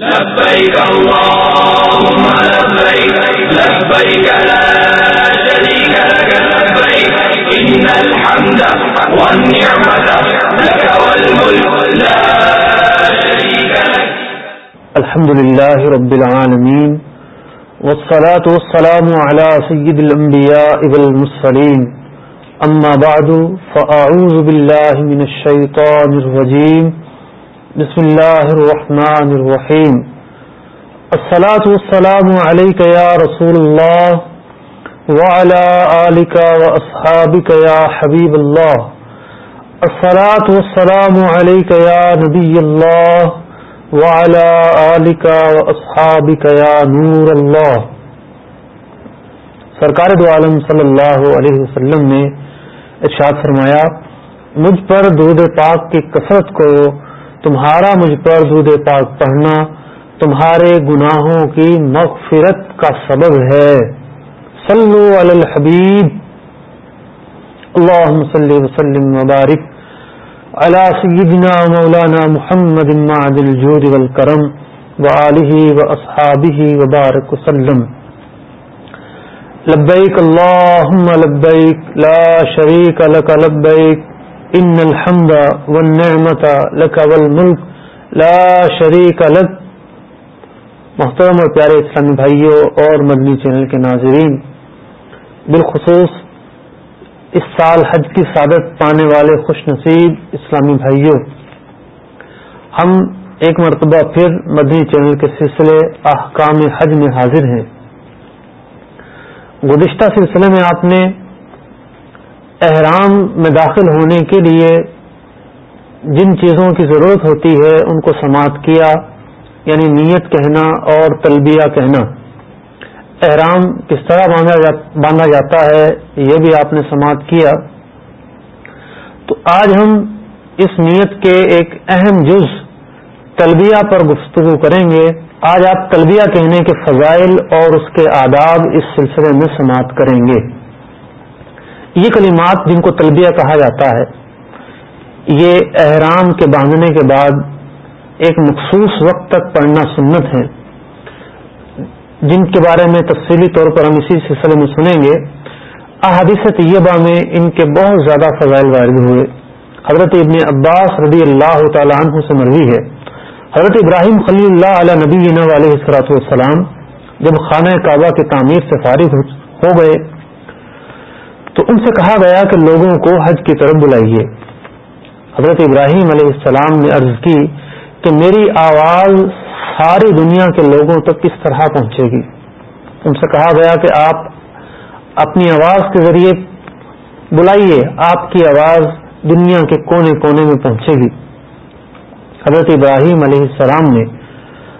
لبيك اللهم لبيك لبيك لا شريك لك، لبيك، إن الحمد والنعمة لك والملك لا شريك لك. الحمد لله رب العالمين، والصلاة والسلام على سيد الأنبياء والمسلين أما بعد، فأعوذ بالله من الشيطان الرجيم. بسم الله الرحمن الرحيم الصلاة والسلام عليك يا رسول الله وعلى آلك وأصحابك يا حبيب الله الصلاة والسلام عليك يا نبي الله وعلى آلك وأصحابك يا نور الله سرکار دو عالم صلی اللہ علیہ وسلم نے ارشاد فرمایا، مجھ پر دودھ پاک کی کثرت کو تمہارا مجھ پر دودھ پاک پڑھنا، تمہارے گناہوں کی مغفرت کا سبب ہے۔ صلو علی الحبیب۔ اللہم صلی وسلم مبارک علی سیدنا مولانا محمد معد الجود والکرم وآلہ واصحابہ وبارک وسلم۔ لبیک اللہم، لبیک، لا شریک لک، لبیک۔ ان الحمد والنعمت لك والملك لا شریک لك. محترم اور پیارے اسلامی بھائیوں اور مدنی چینل کے ناظرین، بالخصوص اس سال حج کی سعادت پانے والے خوش نصیب اسلامی بھائیوں، ہم ایک مرتبہ پھر مدنی چینل کے سلسلے احکام حج میں حاضر ہیں۔ گزشتہ سلسلے میں آپ نے احرام میں داخل ہونے کے لیے جن چیزوں کی ضرورت ہوتی ہے، ان کو سماعت کیا یعنی نیت کہنا اور تلبیہ کہنا۔ احرام کس طرح باندھا جاتا ہے، یہ بھی آپ نے سماعت کیا۔ تو آج ہم اس نیت کے ایک اہم جز تلبیہ پر گفتگو کریں گے۔ آج آپ تلبیہ کہنے کے فضائل اور اس کے آداب اس سلسلے میں سماعت کریں گے۔ یہ کلمات جن کو تلبیہ کہا جاتا ہے، یہ احرام کے باندھنے کے بعد ایک مخصوص وقت تک پڑھنا سنت ہے جن کے بارے میں تفصیلی طور پر ہم اسی سلسلے میں سنیں گے۔ احادیث طیبہ میں ان کے بہت زیادہ فضائل وارد ہوئے۔ حضرت ابن عباس رضی اللہ تعالیٰ عنہ سے مروی ہے۔ حضرت ابراہیم خلی اللہ علیہ نبی علیہ السلاۃ والسلام جب خانہ کعبہ کی تعمیر سے فارغ ہو گئے تو ان سے کہا گیا کہ لوگوں کو حج کی طرف بلائیے۔ حضرت ابراہیم علیہ السلام نے عرض کی کہ میری آواز ساری دنیا کے لوگوں تک کس طرح پہنچے گی؟ ان سے کہا گیا کہ آپ اپنی آواز کے ذریعے بلائیے، آپ کی آواز دنیا کے کونے کونے میں پہنچے گی۔ حضرت ابراہیم علیہ السلام نے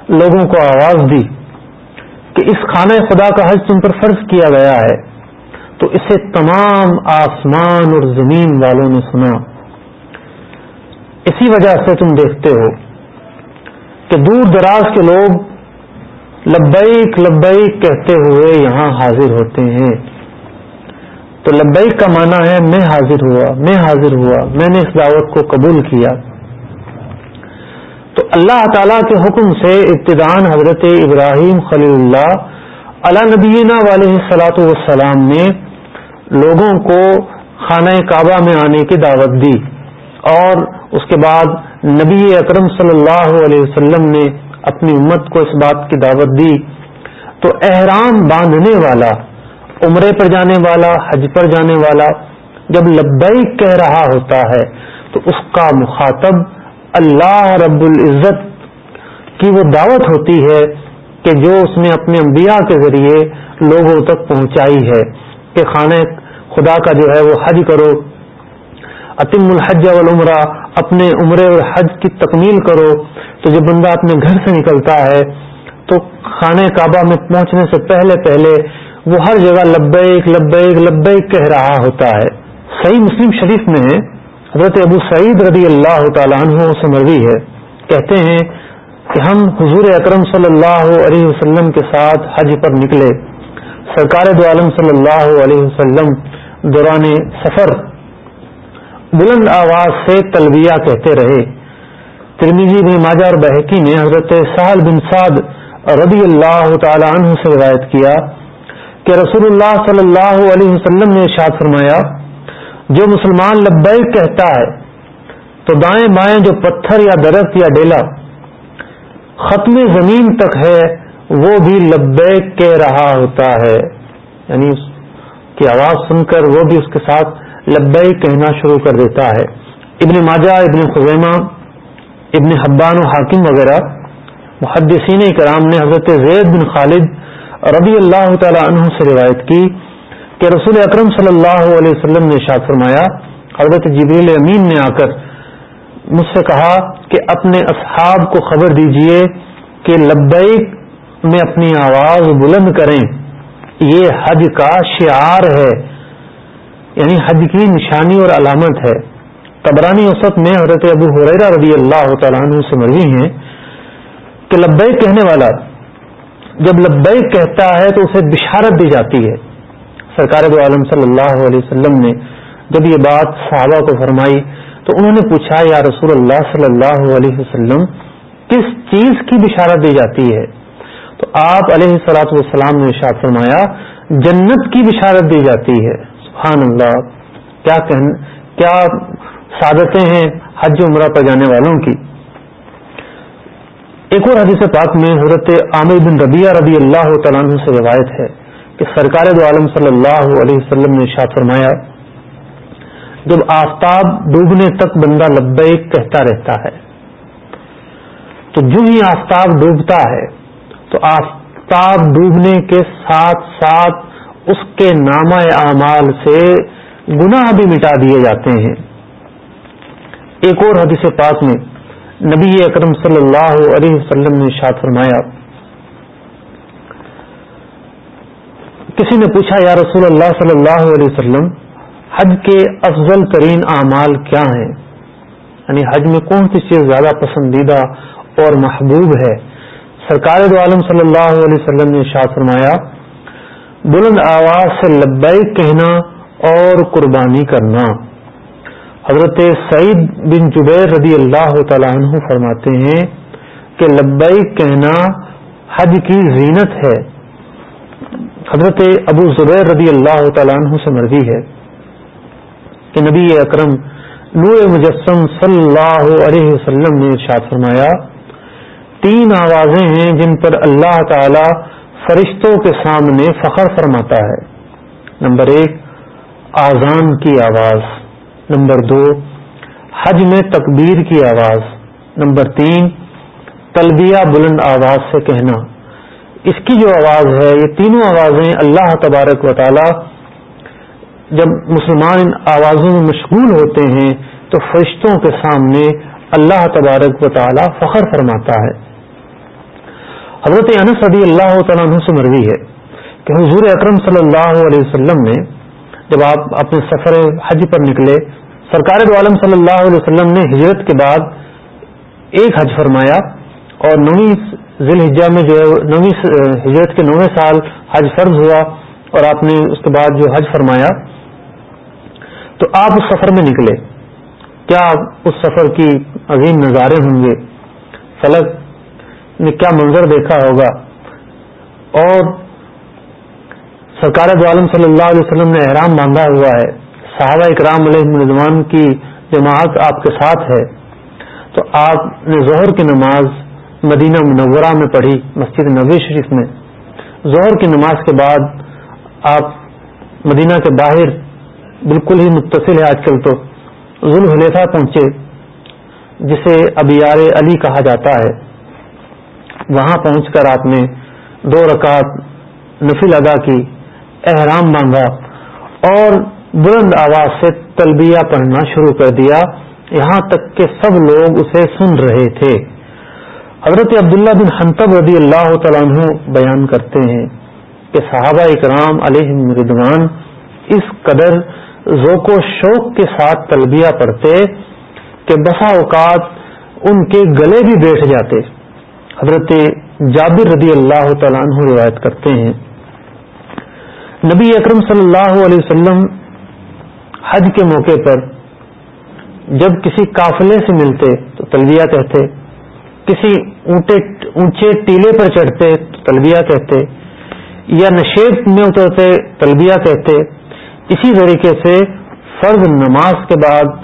لوگوں کو آواز دی کہ اس خانہ خدا کا حج تم پر فرض کیا گیا ہے۔ تو اسے تمام آسمان اور زمین والوں نے سنا۔ اسی وجہ سے تم دیکھتے ہو کہ دور دراز کے لوگ لبیک لبیک کہتے ہوئے یہاں حاضر ہوتے ہیں۔ تو لبیک کا معنی ہے، میں حاضر ہوا، میں حاضر ہوا، میں نے اس دعوت کو قبول کیا۔ تو اللہ تعالی کے حکم سے ابتدان حضرت ابراہیم خلی اللہ علیہ نبینہ علیہ سلاۃ والسلام نے لوگوں کو خانہ کعبہ میں آنے کی دعوت دی اور اس کے بعد نبی اکرم صلی اللہ علیہ وسلم نے اپنی امت کو اس بات کی دعوت دی۔ تو احرام باندھنے والا، عمرے پر جانے والا، حج پر جانے والا جب لبیک کہہ رہا ہوتا ہے، تو اس کا مخاطب اللہ رب العزت کی وہ دعوت ہوتی ہے کہ جو اس نے اپنے انبیاء کے ذریعے لوگوں تک پہنچائی ہے۔ کہ خانہ خدا کا جو ہے وہ حج کرو عطم الحج والعمرہ اپنے عمرے اور حج کی تکمیل کرو۔ تو جب بندہ اپنے گھر سے نکلتا ہے، تو خانہ کعبہ میں پہنچنے سے پہلے پہلے وہ ہر جگہ لبیک لبیک لبیک کہہ رہا ہوتا ہے۔ صحیح مسلم شریف میں حضرت ابو سعید رضی اللہ تعالیٰ عنہ سے مروی ہے۔ کہتے ہیں کہ ہم حضور اکرم صلی اللہ علیہ وسلم کے ساتھ حج پر نکلے۔ سرکار دو عالم صلی اللہ علیہ وسلم دوران سفر بلند آواز سے تلبیہ کہتے رہے۔ ترمیزی بن ماجہ اور بحقی نے حضرت سہل بن سعد رضی اللہ تعالی عنہ سے روایت کیا کہ رسول اللہ صلی اللہ علیہ وسلم نے ارشاد فرمایا، جو مسلمان لبیک کہتا ہے، تو دائیں بائیں جو پتھر یا درخت یا ڈیلا ختم زمین تک ہے وہ بھی لبیک کہہ رہا ہوتا ہے یعنی اس کی آواز سن کر وہ بھی اس کے ساتھ لبیک کہنا شروع کر دیتا ہے۔ ابن ماجہ، ابن خزیمہ، ابن حبان و حاکم وغیرہ محدثین کرام نے حضرت زید بن خالد رضی اللہ تعالی عنہ سے روایت کی کہ رسول اکرم صلی اللہ علیہ وسلم نے شاد فرمایا، حضرت جبریل امین نے آ کر مجھ سے کہا کہ اپنے اصحاب کو خبر دیجیے کہ لبیک میں اپنی آواز بلند کریں، یہ حج کا شعار ہے۔ یعنی حج کی نشانی اور علامت ہے۔ تبرانی اوسط میں حضرت ابو حریرہ رضی اللہ تعالیٰ عنہ سے مرضی ہیں کہ لبیک کہنے والا، جب لبیک کہتا ہے تو اسے بشارت دی جاتی ہے۔ سرکار دو عالم صلی اللہ علیہ وسلم نے جب یہ بات صحابہ کو فرمائی تو انہوں نے پوچھا، یا رسول اللہ صلی اللہ علیہ وسلم، کس چیز کی بشارت دی جاتی ہے؟ تو آپ علیہ سلاۃ والسلام نے ارشاد فرمایا، جنت کی بشارت دی جاتی ہے۔ سبحان اللہ۔ کیا کیا سعادتیں ہیں حج عمرہ پر جانے والوں کی؟ ایک اور حدیث پاک میں حضرت عامر بن ربیہ رضی اللہ تعالیٰ عنہ سے روایت ہے کہ سرکار دو عالم صلی اللہ علیہ وسلم نے ارشاد فرمایا، جب آفتاب ڈوبنے تک بندہ لبیک کہتا رہتا ہے، تو جو ہی آفتاب ڈوبتا ہے تو آفتاب ڈوبنے کے ساتھ ساتھ اس کے نامہ اعمال سے گناہ بھی مٹا دیے جاتے ہیں۔ ایک اور حدیث پاک میں نبی اکرم صلی اللہ علیہ وسلم نے شاد فرمایا، کسی نے پوچھا، یا رسول اللہ صلی اللہ علیہ وسلم، حج کے افضل ترین اعمال کیا ہیں؟ یعنی حج میں کون سی چیز زیادہ پسندیدہ اور محبوب ہے؟ سرکار دو عالم صلی اللہ علیہ وسلم نے شاہ فرمایا، بلند آواز سے لبئی کہنا اور قربانی کرنا۔ حضرت سعید بن جبیر رضی اللہ تعالیٰ عنہ فرماتے ہیں کہ لبئی کہنا حج کی زینت ہے۔ حضرت ابو زبیر رضی اللہ تعالیٰ عنہ سے مرضی ہے کہ نبی اکرم نور مجسم صلی اللہ علیہ وسلم نے ارشاد فرمایا تین آوازیں ہیں جن پر اللہ تعالی فرشتوں کے سامنے فخر فرماتا ہے۔ نمبر ایک آزان کی آواز۔ نمبر دو، حج میں تکبیر کی آواز۔ نمبر تین تلبیہ بلند آواز سے کہنا۔ اس کی جو آواز ہے، یہ تینوں آوازیں اللہ تبارک و تعالی جب مسلمان ان آوازوں میں مشغول ہوتے ہیں، تو فرشتوں کے سامنے اللہ تبارک و تعالی فخر فرماتا ہے۔ حضرت انس رضی اللہ تعالیٰ عنہ سے مروی ہے کہ حضور اکرم صلی اللہ علیہ وسلم نے جب آپ اپنے سفر حج پر نکلے، سرکار دو عالم صلی اللہ علیہ وسلم نے ہجرت کے بعد ایک حج فرمایا اور نویں ذیل الحجہ میں جو ہے نویں ہجرت کے نویں سال حج فرض ہوا اور آپ نے اس کے بعد جو حج فرمایا۔ تو آپ اس سفر میں نکلے۔ کیا اس سفر کی عظیم نظارے ہوں گے؟ فلک نے کیا منظر دیکھا ہوگا؟ اور سرکار عالم صلی اللہ علیہ وسلم نے احرام باندھا ہوا ہے۔ صحابہ اکرام علیہ رضوان کی جماعت آپ کے ساتھ ہے۔ تو آپ نے ظہر کی نماز مدینہ منورہ میں پڑھی، مسجد نبی شریف میں۔ ظہر کی نماز کے بعد آپ مدینہ کے باہر بالکل ہی متصل ہے آج کل تو۔ ذوالحلیفہ پہنچے، جسے ابیار علی کہا جاتا ہے۔ وہاں پہنچ کر آپ نے دو رکعت نفل ادا کی، احرام مانگا اور بلند آواز سے تلبیہ پڑھنا شروع کر دیا۔ یہاں تک کہ سب لوگ اسے سن رہے تھے۔ حضرت عبداللہ بن حنطب رضی اللہ تعالیٰ عنہ بیان کرتے ہیں کہ صحابہ اکرام علیہ مردوان اس قدر ذوق و شوق کے ساتھ تلبیہ پڑھتے کہ بسا اوقات ان کے گلے بھی بیٹھ جاتے۔ حضرت جابر رضی اللہ تعالیٰ عنہ روایت کرتے ہیں۔ نبی اکرم صلی اللہ علیہ وسلم حج کے موقع پر جب کسی قافلے سے ملتے تو تلویہ کہتے، کسی اونچے ٹیلے پر چڑھتے تو تلبیہ کہتے، یا نشیب میں اترتے تلبیہ کہتے۔ اسی طریقے سے فرض نماز کے بعد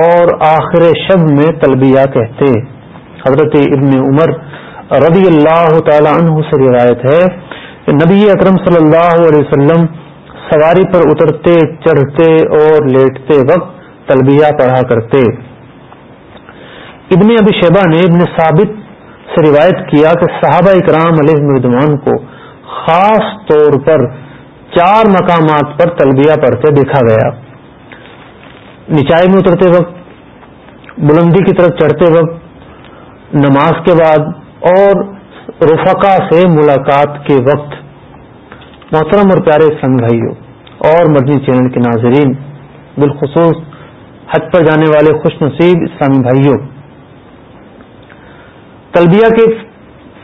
اور آخر شب میں تلبیہ کہتے۔ حضرت ابن عمر رضی اللہ تعالی عنہ سے روایت ہے کہ نبی اکرم صلی اللہ علیہ وسلم سواری پر اترتے، چڑھتے اور لیٹتے وقت تلبیہ پڑھا کرتے۔ ابن ابی شیبہ نے ابن ثابت سے روایت کیا کہ صحابہ اکرام علیہ مردمان کو خاص طور پر چار مقامات پر تلبیہ پڑھتے دیکھا گیا۔ نچائی میں اترتے وقت، بلندی کی طرف چڑھتے وقت، نماز کے بعد اور رفقا سے ملاقات کے وقت، محترم اور پیارے سنگ بھائیوں اور مرضی چینل کے ناظرین، بالخصوص حج پر جانے والے خوش نصیب اسلامی بھائیوں تلبیہ کے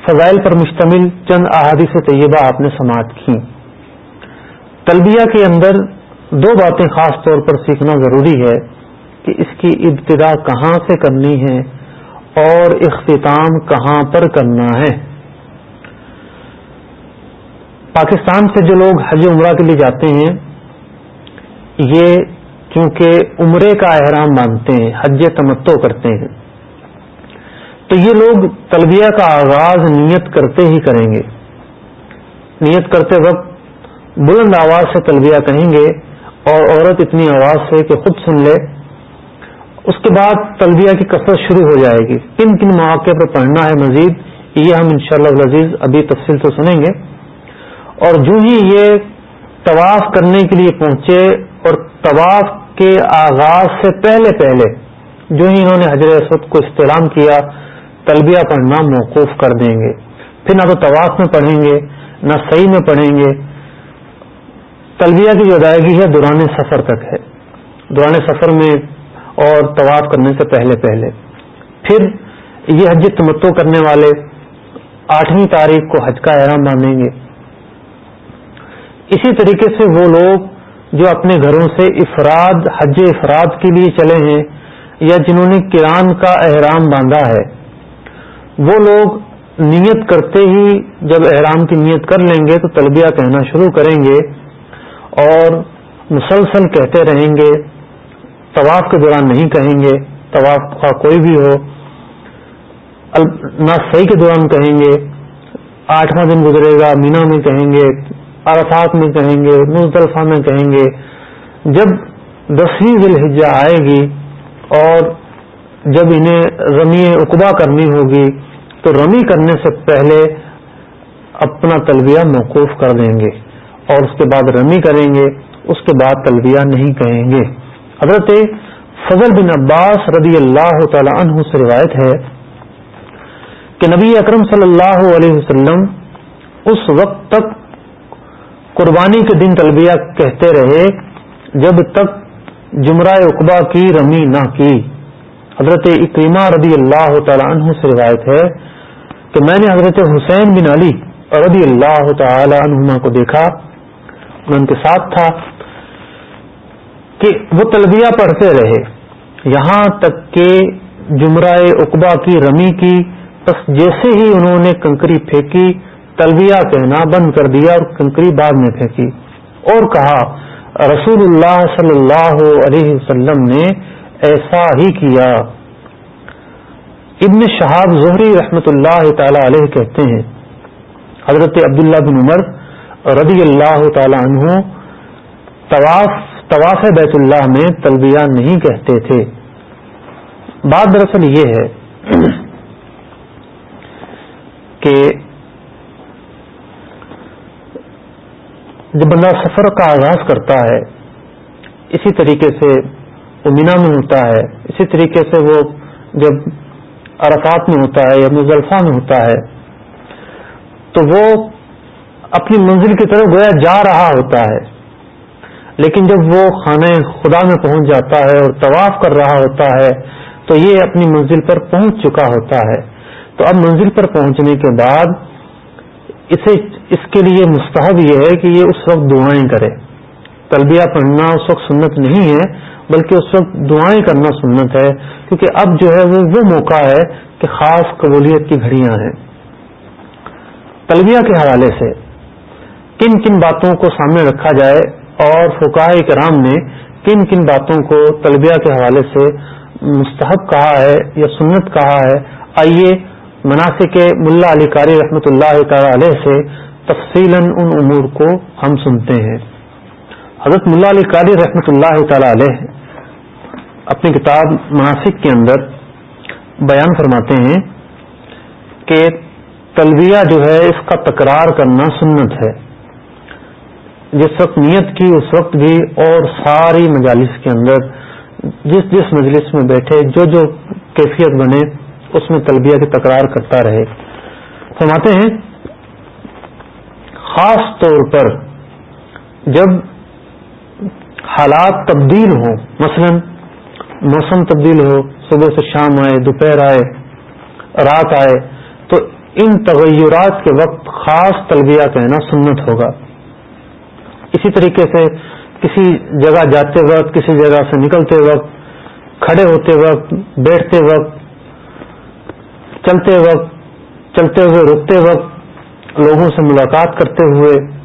فضائل پر مشتمل چند احادیث طیبہ آپ نے سماعت کی۔ تلبیہ کے اندر دو باتیں خاص طور پر سیکھنا ضروری ہے کہ اس کی ابتدا کہاں سے کرنی ہے اور اختتام کہاں پر کرنا ہے؟ پاکستان سے جو لوگ حج عمرہ کے لیے جاتے ہیں، یہ چونکہ عمرے کا احرام مانتے ہیں، حج تمتو کرتے ہیں۔ تو یہ لوگ تلبیہ کا آغاز نیت کرتے ہی کریں گے۔ نیت کرتے وقت بلند آواز سے تلبیہ کہیں گے اور عورت اتنی آواز سے کہ خود سن لے۔ اس کے بعد تلبیہ کی کثرت شروع ہو جائے گی۔ کن کن مواقع پر پڑھنا ہے مزید، یہ ہم انشاءاللہ شاء عزیز ابھی تفصیل سے سنیں گے۔ اور جو ہی یہ طواف کرنے کے لیے پہنچے اور طواف کے آغاز سے پہلے پہلے جو ہی انہوں نے حضرت اسود کو استعلام کیا، تلبیہ پڑھنا موقوف کر دیں گے۔ پھر نہ تو طواف میں پڑھیں گے، نہ صحیح میں پڑھیں گے۔ تلبیہ کی جو ادائیگی ہے دوران سفر تک ہے۔ دوران سفر میں اور طواف کرنے سے پہلے پہلے۔ پھر یہ حج تمتو کرنے والے آٹھویں تاریخ کو حج کا احرام باندھیں گے۔ اسی طریقے سے وہ لوگ جو اپنے گھروں سے افراد، حج افراد کے لیے چلے ہیں یا جنہوں نے کران کا احرام باندھا ہے، وہ لوگ نیت کرتے ہی جب احرام کی نیت کر لیں گے تو تلبیہ کہنا شروع کریں گے اور مسلسل کہتے رہیں گے طواف کے دوران نہیں کہیں گے، طواف کا کوئی بھی ہو نہ صحیح کے دوران کہیں گے، آٹھواں دن گزرے گا، مینا میں کہیں گے، عرفات میں کہیں گے، مزدلفہ میں کہیں گے۔ جب دسویں ذی الحجہ آئے گی اور جب انہیں رمی اقبا کرنی ہوگی، تو رمی کرنے سے پہلے اپنا تلبیہ موقوف کر دیں گے اور اس کے بعد رمی کریں گے، اس کے بعد تلبیہ نہیں کہیں گے۔ حضرت فضل بن عباس رضی اللہ تعالی عنہ سے روایت ہے کہ نبی اکرم صلی اللہ علیہ وسلم اس وقت تک قربانی کے دن تلبیہ کہتے رہے جب تک جمرہ اقبا کی رمی نہ کی۔ حضرت اکریمہ رضی اللہ تعالی عنہ سے روایت ہے کہ میں نے حضرت حسین بن علی رضی اللہ تعالی عنہما کو دیکھا میں ان کے ساتھ تھا۔ کہ وہ تلبیہ پڑھتے رہے۔ یہاں تک کہ جمرہ اقبا کی رمی کی، بس جیسے ہی انہوں نے کنکری پھینکی، تلبیہ کہنا بند کر دیا اور کنکری بعد میں پھینکی۔ اور کہا، رسول اللہ صلی اللہ علیہ وسلم نے ایسا ہی کیا۔ ابن شہاب ظہری رحمت اللہ تعالی علیہ کہتے ہیں، حضرت عبداللہ بن عمر رضی اللہ تعالی عنہ طواف طواف بیت اللہ میں تلبیہ نہیں کہتے تھے۔ بات دراصل یہ ہے کہ جب بندہ سفر کا آغاز کرتا ہے، اسی طریقے سے وہ مینا میں ہوتا ہے، اسی طریقے سے وہ جب عرفات میں ہوتا ہے یا مزلفہ میں ہوتا ہے، تو وہ اپنی منزل کی طرف گویا جا رہا ہوتا ہے۔ لیکن جب وہ خانہ خدا میں پہنچ جاتا ہے اور طواف کر رہا ہوتا ہے، تو یہ اپنی منزل پر پہنچ چکا ہوتا ہے۔ تو اب منزل پر پہنچنے کے بعد، اسے، اس کے لیے مستحب یہ ہے کہ یہ اس وقت دعائیں کرے۔ تلبیہ پڑھنا اس وقت سنت نہیں ہے، بلکہ اس وقت دعائیں کرنا سنت ہے۔ کیونکہ اب جو ہے وہ وہ موقع ہے کہ خاص قبولیت کی گھڑیاں ہیں۔ تلبیہ کے حوالے سے کن کن باتوں کو سامنے رکھا جائے اور فقاہ کرام نے کن کن باتوں کو تلبیہ کے حوالے سے مستحب کہا ہے یا سنت کہا ہے، آئیے مناسب ملا علی قاری رحمۃ اللہ تعالی علیہ سے تفصیل ان امور کو ہم سنتے ہیں۔ حضرت ملا علی قاری رحمۃ اللہ تعالی علیہ اپنی کتاب مناسب کے اندر بیان فرماتے ہیں کہ تلبیہ جو ہے، اس کا تکرار کرنا سنت ہے۔ جس وقت نیت کی، اس وقت بھی، اور ساری مجالس کے اندر جس جس مجلس میں بیٹھے، جو جو کیفیت بنے، اس میں تلبیہ کی تکرار کرتا رہے۔ فرماتے ہیں، خاص طور پر جب حالات تبدیل ہوں، مثلا موسم تبدیل ہو، صبح سے شام آئے، دوپہر آئے، رات آئے، تو ان تغیرات کے وقت خاص تلبیہ کہنا سنت ہوگا۔ اسی طریقے سے کسی جگہ جاتے وقت، کسی جگہ سے نکلتے وقت، کھڑے ہوتے وقت، بیٹھتے وقت، چلتے وقت، چلتے ہوئے، رکتے وقت لوگوں سے ملاقات کرتے ہوئے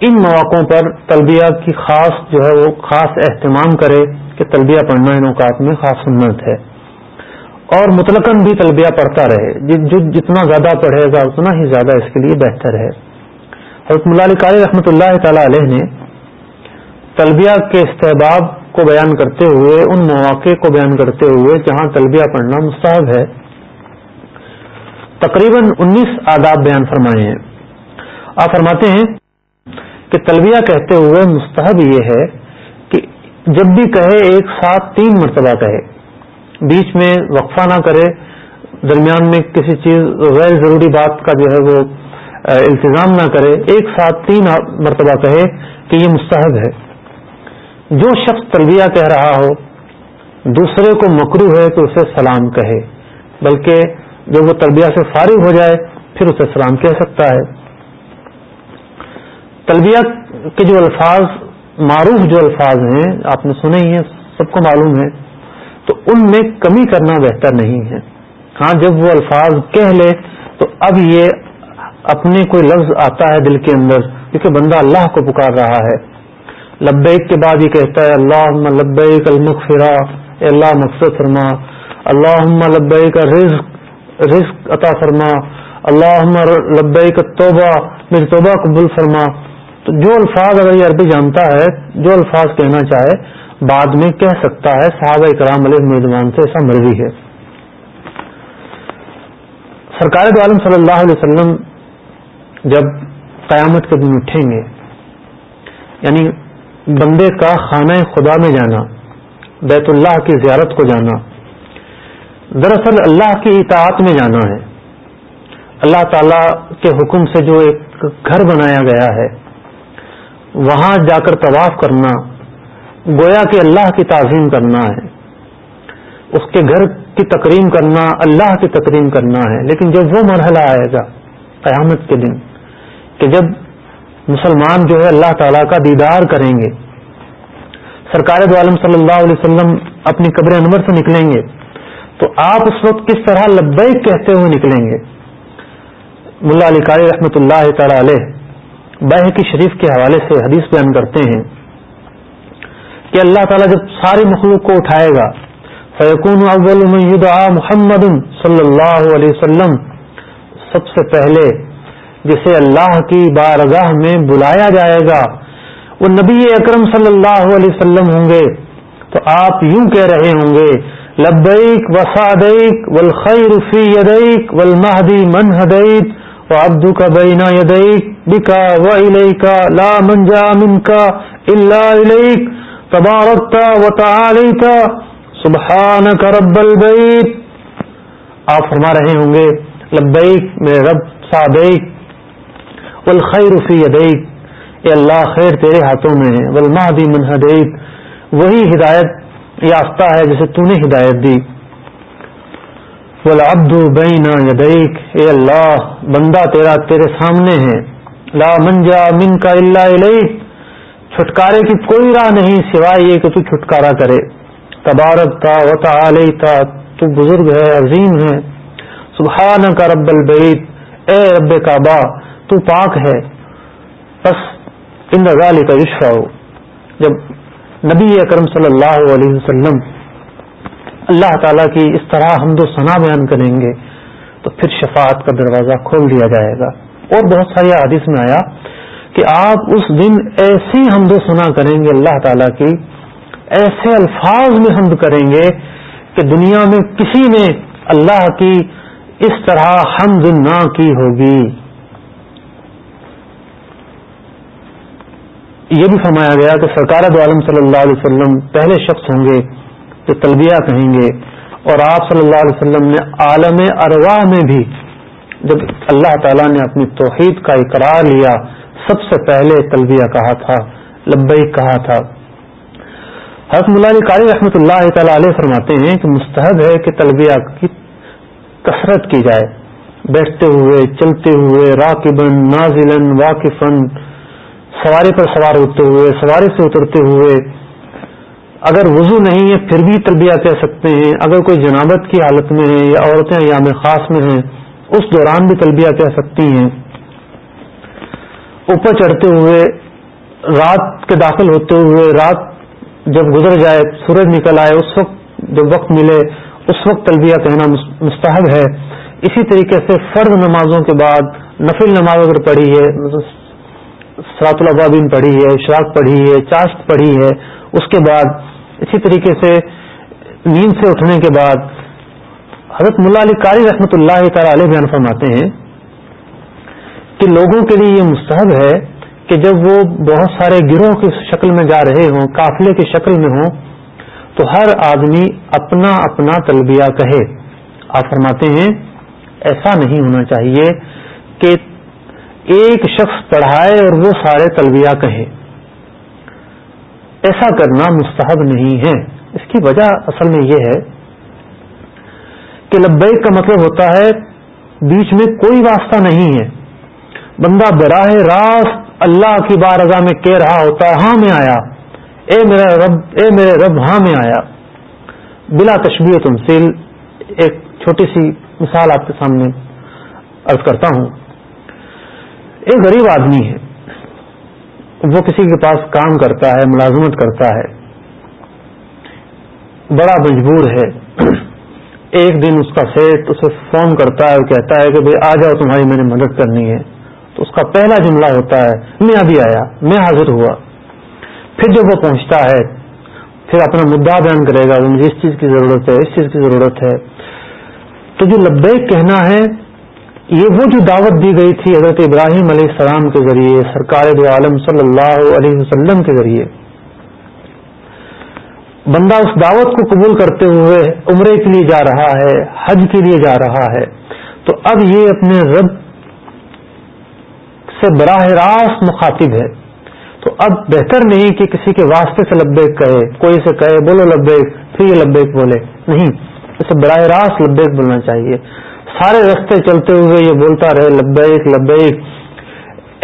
ان مواقعوں پر تلبیہ کی خاص جو ہے وہ خاص اہتمام کرے کہ تلبیہ پڑھنا ان اوقات میں خاص سنت ہے۔ اور مطلقاً بھی تلبیہ پڑھتا رہے۔ جو جتنا زیادہ پڑھے گا، اتنا ہی زیادہ اس کے لیے بہتر ہے۔ حضرت ملا علی قاری رحمۃ اللہ تعالی علیہ نے تلبیہ کے استحباب کو بیان کرتے ہوئے، ان مواقع کو بیان کرتے ہوئے جہاں تلبیہ پڑھنا مستحب ہے، تقریباً انیس آداب بیان فرمائے ہیں۔ آپ فرماتے ہیں کہ تلبیہ کہتے ہوئے مستحب یہ ہے کہ جب بھی کہے ایک ساتھ تین مرتبہ کہے، بیچ میں وقفہ نہ کرے، درمیان میں کسی چیز غیر ضروری بات کا جو ہے وہ التظام نہ کرے، ایک ساتھ تین مرتبہ کہے کہ یہ مستحب ہے۔ جو شخص تلبیہ کہہ رہا ہو، دوسرے کو مکرو ہے تو اسے سلام کہے، بلکہ جب وہ تلبیہ سے فارغ ہو جائے، پھر اسے سلام کہہ سکتا ہے۔ تلبیہ کے جو الفاظ، معروف جو الفاظ ہیں، آپ نے سنے ہی ہیں، سب کو معلوم ہے، تو ان میں کمی کرنا بہتر نہیں ہے۔ ہاں جب وہ الفاظ کہہ لے، تو اب یہ اپنے کوئی لفظ آتا ہے دل کے اندر کیونکہ بندہ اللہ کو پکار رہا ہے۔ لبیک کے بعد یہ کہتا ہے اللہ لبیک المغفرا اے اللہ مقصد فرما۔ اللہ لبیک رزق رزق عطا فرما۔ اللہ لبیک توبہ میری توبہ قبول فرما۔ تو جو الفاظ اگر یہ عربی جانتا ہے، جو الفاظ کہنا چاہے، بعد میں کہہ سکتا ہے، صحابہ کرام علیہ میدوان سے ایسا مرضی ہے۔ سرکار عالم صلی اللہ علیہ وسلم جب قیامت کے دن اٹھیں گے یعنی بندے کا خانہ خدا میں جانا، بیت اللہ کی زیارت کو جانا، دراصل اللہ کی اطاعت میں جانا ہے۔ اللہ تعالی کے حکم سے جو ایک گھر بنایا گیا ہے، وہاں جا کر طواف کرنا، گویا کہ اللہ کی تعظیم کرنا ہے۔ اس کے گھر کی تقریم کرنا، اللہ کی تقریم کرنا ہے۔ لیکن جب وہ مرحلہ آئے گا، قیامت کے دن کہ جب مسلمان جو ہے اللہ تعالیٰ کا دیدار کریں گے، سرکار دو عالم صلی اللہ علیہ وسلم اپنی قبر انور سے نکلیں گے، تو آپ اس وقت کس طرح لبیک کہتے ہوئے نکلیں گے؟ ملا علی قاری رحمۃ اللہ تعالی علیہ بہ کی شریف کے حوالے سے حدیث بیان کرتے ہیں کہ اللہ تعالیٰ جب ساری مخلوق کو اٹھائے گا فیقون اول محمد صلی اللہ علیہ وسلم سب سے پہلے جسے اللہ کی بارگاہ میں بلایا جائے گا۔ وہ نبی اکرم صلی اللہ علیہ وسلم ہوں گے۔ تو آپ یوں کہہ رہے ہوں گے، لبیک وسادیک والخیر فی یدیک والمہدی من حدیت وعبدک بین یدیک بکا وإلیکا لا منجا منکا الا الیک تبارکتا وتعالیتا سبحانک رب البیت۔ آپ فرما رہے ہوں گے، لبیک میرے رب، صادیک والخیر فی یدیک۔ اے اللہ، خیر تیرے ہاتھوں میں ہے۔ والمہدی من ہدیک۔ وہی ہدایت یافتہ ہے جسے تو نے ہدایت دی۔ والعبد بین یدیک۔ اے اللہ، بندہ تیرا تیرے سامنے ہے۔ لا منجا من کا اللہ علیہ چھٹکارے کی کوئی راہ نہیں سوائے یہ کہ تو چھٹکارا کرے۔ تبارک تھا و تعلی تھا تو بزرگ ہے، عظیم ہے۔ سبحان کا رب البعید اے رب کعبہ تو پاک ہے۔ بس ان غالی کا یشفا ہو جب نبی اکرم صلی اللہ علیہ وسلم اللہ تعالیٰ کی اس طرح حمد و ثنا بیان کریں گے، تو پھر شفاعت کا دروازہ کھول دیا جائے گا۔ اور بہت ساری حادث میں آیا کہ آپ اس دن ایسی حمد و ثنا کریں گے اللہ تعالیٰ کی، ایسے الفاظ میں حمد کریں گے کہ دنیا میں کسی نے اللہ کی اس طرح حمد نہ کی ہوگی۔ یہ بھی فرمایا گیا کہ سرکار عالم صلی اللہ علیہ وسلم پہلے شخص ہوں گے جو تلبیہ کہیں گے اور آپ صلی اللہ علیہ وسلم نے عالم ارواح میں بھی جب اللہ تعالیٰ نے اپنی توحید کا اقرار لیا، سب سے پہلے تلبیہ کہا تھا لبئی کہا تھا۔ حضرت ملا علی قاری رحمۃ اللہ تعالی علیہ فرماتے ہیں کہ مستحب ہے کہ تلبیہ کی کثرت کی جائے۔ بیٹھتے ہوئے، چلتے ہوئے راکبن نازلن واقفن سواری پر سوار ہوتے ہوئے سواری سے اترتے ہوئے، اگر وضو نہیں ہے پھر بھی تلبیہ کہہ سکتے ہیں۔ اگر کوئی جنابت کی حالت میں ہے یا عورتیں یا میں خاص میں ہیں، اس دوران بھی تلبیہ کہہ سکتی ہیں۔ اوپر چڑھتے ہوئے، رات کے داخل ہوتے ہوئے، رات جب گزر جائے، سورج نکل آئے، اس وقت جب وقت ملے، اس وقت تلبیہ کہنا مستحب ہے۔ اسی طریقے سے فرض نمازوں کے بعد نفل نماز اگر پڑھی ہے سرات البابین پڑھی ہے، اشراق پڑھی ہے، چاشت پڑھی ہے، اس کے بعد اسی طریقے سے نیند سے اٹھنے کے بعد حضرت ملا علی قاری رحمۃ اللہ تعالی علیہ بیان فرماتے ہیں کہ لوگوں کے لیے یہ مستحب ہے کہ جب وہ بہت سارے گروہ کی شکل میں جا رہے ہوں، قافلے کی شکل میں ہوں، تو ہر آدمی اپنا اپنا تلبیہ کہے۔ آپ فرماتے ہیں، ایسا نہیں ہونا چاہیے کہ ایک شخص پڑھائے اور وہ سارے تلبیہ کہیں ایسا کرنا مستحب نہیں ہے۔ اس کی وجہ اصل میں یہ ہے کہ لبیک کا مطلب ہوتا ہے، بیچ میں کوئی واسطہ نہیں ہے۔ بندہ براہ راست اللہ کی بار ازا میں کہہ رہا ہوتا ہے ہاں میں آیا۔ اے میرا رب، اے میرے رب ہاں میں آیا۔ بلا تشبیہ تمسیل ایک چھوٹی سی مثال آپ کے سامنے عرض کرتا ہوں۔ ایک غریب آدمی ہے، وہ کسی کے پاس کام کرتا ہے، ملازمت کرتا ہے، بڑا مجبور ہے۔ ایک دن اس کا سیٹ اسے فون کرتا ہے اور کہتا ہے کہ بھائی آ جاؤ، تمہاری میں نے مدد کرنی ہے۔ تو اس کا پہلا جملہ ہوتا ہے، میں ابھی آیا، میں حاضر ہوا۔ پھر جب وہ پہنچتا ہے، پھر اپنا مدعا بیان کرے گا مجھے اس چیز کی ضرورت ہے، اس چیز کی ضرورت ہے۔ تو جو لبیک کہنا ہے یہ وہ جو دعوت دی گئی تھی حضرت ابراہیم علیہ السلام کے ذریعے، سرکار دو عالم صلی اللہ علیہ وسلم کے ذریعے۔ بندہ اس دعوت کو قبول کرتے ہوئے عمرے کے لیے جا رہا ہے، حج کے لیے جا رہا ہے۔ تو اب یہ اپنے رب سے براہ راست مخاطب ہے۔ تو اب بہتر نہیں کہ کسی کے واسطے سے لبیک کہے، کوئی سے کہے، بولو لبیک، پھر یہ لبیک بولے۔ نہیں، اسے براہ راست لبیک بولنا چاہیے۔ سارے رستے چلتے ہوئے یہ بولتا رہے، لبیک لبیک،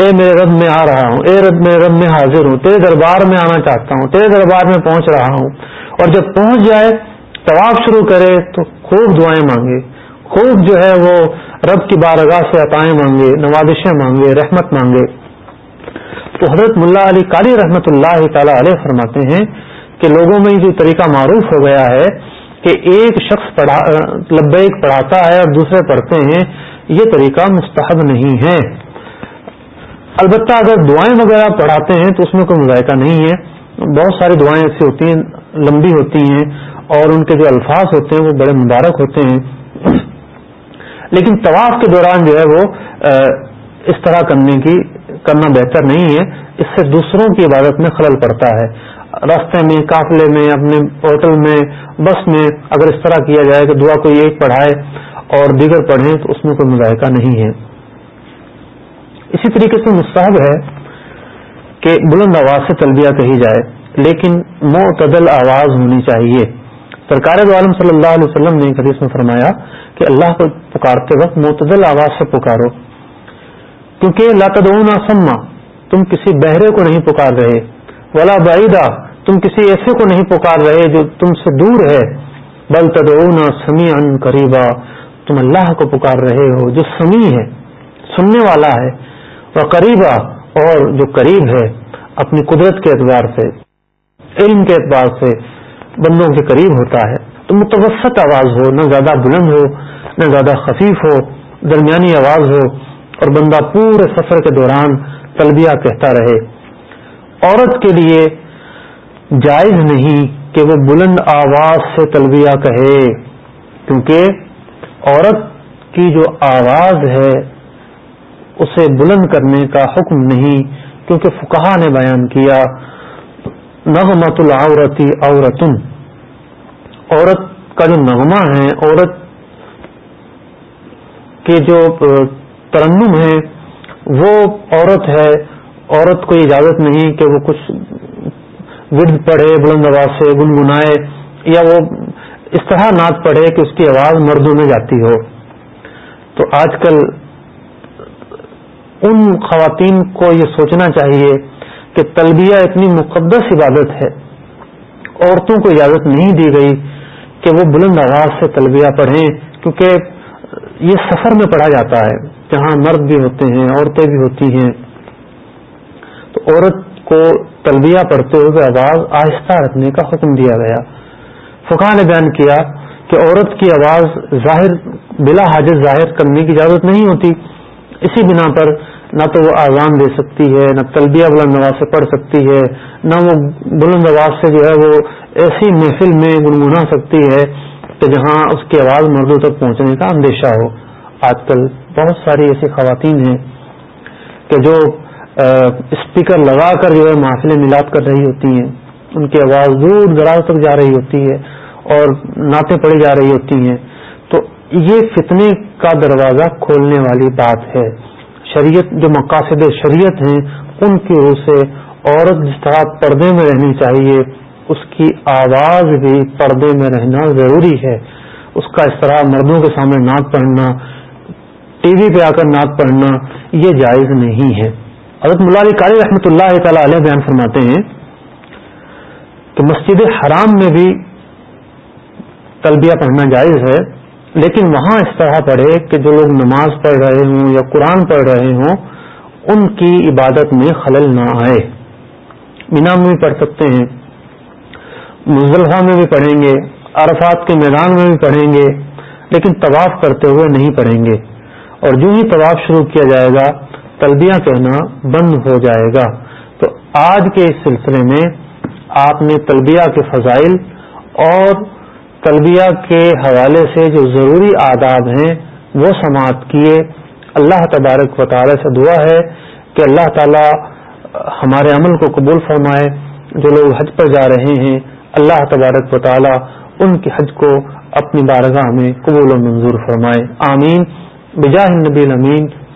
اے میرے رب میں آ رہا ہوں، اے رب میرے رب میں حاضر ہوں، تیرے دربار میں آنا چاہتا ہوں، تیرے دربار میں پہنچ رہا ہوں۔ اور جب پہنچ جائے، طواف شروع کرے تو خوب دعائیں مانگے۔ خوب جو ہے وہ رب کی بارگاہ سے عطائیں مانگے، نوازشیں مانگے، رحمت مانگے۔ تو حضرت ملا علی قاری رحمت اللہ تعالی علیہ فرماتے ہیں کہ لوگوں میں جو طریقہ معروف ہو گیا ہے کہ ایک شخص پڑھا، لبیک پڑھاتا ہے اور دوسرے پڑھتے ہیں، یہ طریقہ مستحب نہیں ہے۔ البتہ اگر دعائیں وغیرہ پڑھاتے ہیں تو اس میں کوئی مذائقہ نہیں ہے۔ بہت ساری دعائیں ایسی ہوتی ہیں، لمبی ہوتی ہیں اور ان کے جو الفاظ ہوتے ہیں وہ بڑے مبارک ہوتے ہیں۔ لیکن طواف کے دوران جو ہے وہ اس طرح کرنے کی، کرنا بہتر نہیں ہے۔ اس سے دوسروں کی عبادت میں خلل پڑتا ہے۔ راستے میں، قافلے میں، اپنے ہوٹل میں، بس میں اگر اس طرح کیا جائے کہ دعا کوئی ایک پڑھائے اور دیگر پڑھیں تو اس میں کوئی مذائقہ نہیں ہے۔ اسی طریقے سے مستحب ہے کہ بلند آواز سے تلبیہ کہی جائے، لیکن معتدل آواز ہونی چاہیے۔ سرکار عالم صلی اللہ علیہ وسلم نے حدیث میں فرمایا کہ اللہ کو پکارتے وقت معتدل آواز سے پکارو، کیونکہ لاتدون سما تم کسی بہرے کو نہیں پکار رہے، ولا بعیدہ تم کسی ایسے کو نہیں پکار رہے جو تم سے دور ہے۔ بل تدعونا سمیعا قریبا۔ تم اللہ کو پکار رہے ہو جو سمیع ہے، سننے والا ہے۔ وہ قریبا اور جو قریب ہے، اپنی قدرت کے اعتبار سے، علم کے اعتبار سے بندوں کے قریب ہوتا ہے۔ تو متوسط آواز ہو، نہ زیادہ بلند ہو، نہ زیادہ خفیف ہو، درمیانی آواز ہو۔ اور بندہ پورے سفر کے دوران تلبیہ کہتا رہے۔ عورت کے لیے جائز نہیں کہ وہ بلند آواز سے تلبیہ کہے، کیونکہ عورت کی جو آواز ہے، اسے بلند کرنے کا حکم نہیں، کیونکہ فکہ نے بیان کیا نغمت العورتی عورتن۔ عورت کا جو نغمہ ہے، عورت کے جو ترنم ہے، وہ عورت ہے، عورت کو اجازت نہیں کہ وہ کچھ ورد پڑھے، بلند آواز سے گنگنائے، یا وہ اس طرح نعت پڑھے کہ اس کی آواز مردوں میں جاتی ہو۔ تو آج کل ان خواتین کو یہ سوچنا چاہیے کہ تلبیہ اتنی مقدس عبادت ہے، عورتوں کو اجازت نہیں دی گئی کہ وہ بلند آواز سے تلبیہ پڑھیں، کیونکہ یہ سفر میں پڑھا جاتا ہے۔ جہاں مرد بھی ہوتے ہیں، عورتیں بھی ہوتی ہیں۔ تو عورت کو تلبیہ پڑھتے ہوئے آواز آہستہ رکھنے کا حکم دیا گیا۔ فقہ نے بیان کیا کہ عورت کی آواز ظاہر، بلا حاجت ظاہر کرنے کی اجازت نہیں ہوتی۔ اسی بنا پر نہ تو وہ آزان دے سکتی ہے، نہ تلبیہ بلند آواز سے پڑھ سکتی ہے، نہ وہ بلند آواز سے جو ہے وہ ایسی محفل میں گنگنا سکتی ہے کہ جہاں اس کی آواز مردوں تک پہنچنے کا اندیشہ ہو۔ آج کل بہت ساری ایسی خواتین ہیں کہ جو اسپیکر لگا کر جو ہے محفلیں میلاد کر رہی ہوتی ہیں، ان کی آواز دور دراز تک جا رہی ہوتی ہے اور نعتیں پڑی جا رہی ہوتی ہیں۔ تو یہ فتنے کا دروازہ کھولنے والی بات ہے۔ شریعت، جو مقاصد شریعت ہیں، ان کی روح سے عورت جس طرح پردے میں رہنی چاہیے، اس کی آواز بھی پردے میں رہنا ضروری ہے۔ اس کا اس طرح مردوں کے سامنے نعت پڑھنا، ٹی وی پہ آ کر نعت پڑھنا، یہ جائز نہیں ہے۔ حضرت ملا علی قاری رحمۃ اللہ تعالی علیہ بیان فرماتے ہیں کہ مسجد حرام میں بھی تلبیہ پڑھنا جائز ہے، لیکن وہاں اس طرح پڑھے کہ جو لوگ نماز پڑھ رہے ہوں یا قرآن پڑھ رہے ہوں، ان کی عبادت میں خلل نہ آئے۔ مینا میں بھی پڑھ سکتے ہیں، مزدلفہ میں بھی پڑھیں گے، عرفات کے میدان میں بھی پڑھیں گے، لیکن طواف کرتے ہوئے نہیں پڑھیں گے۔ اور جو ہی طواف شروع کیا جائے گا تلبیاں کہنا بند ہو جائے گا۔ تو آج کے اس سلسلے میں آپ نے تلبیہ کے فضائل اور تلبیہ کے حوالے سے جو ضروری آداب ہیں وہ سماعت کیے۔ اللہ تبارک و تعالی سے دعا ہے کہ اللہ تعالی ہمارے عمل کو قبول فرمائے۔ جو لوگ حج پر جا رہے ہیں، اللہ تبارک و تعالی ان کے حج کو اپنی بارگاہ میں قبول و منظور فرمائے۔ آمین۔ بجاہ النبی امین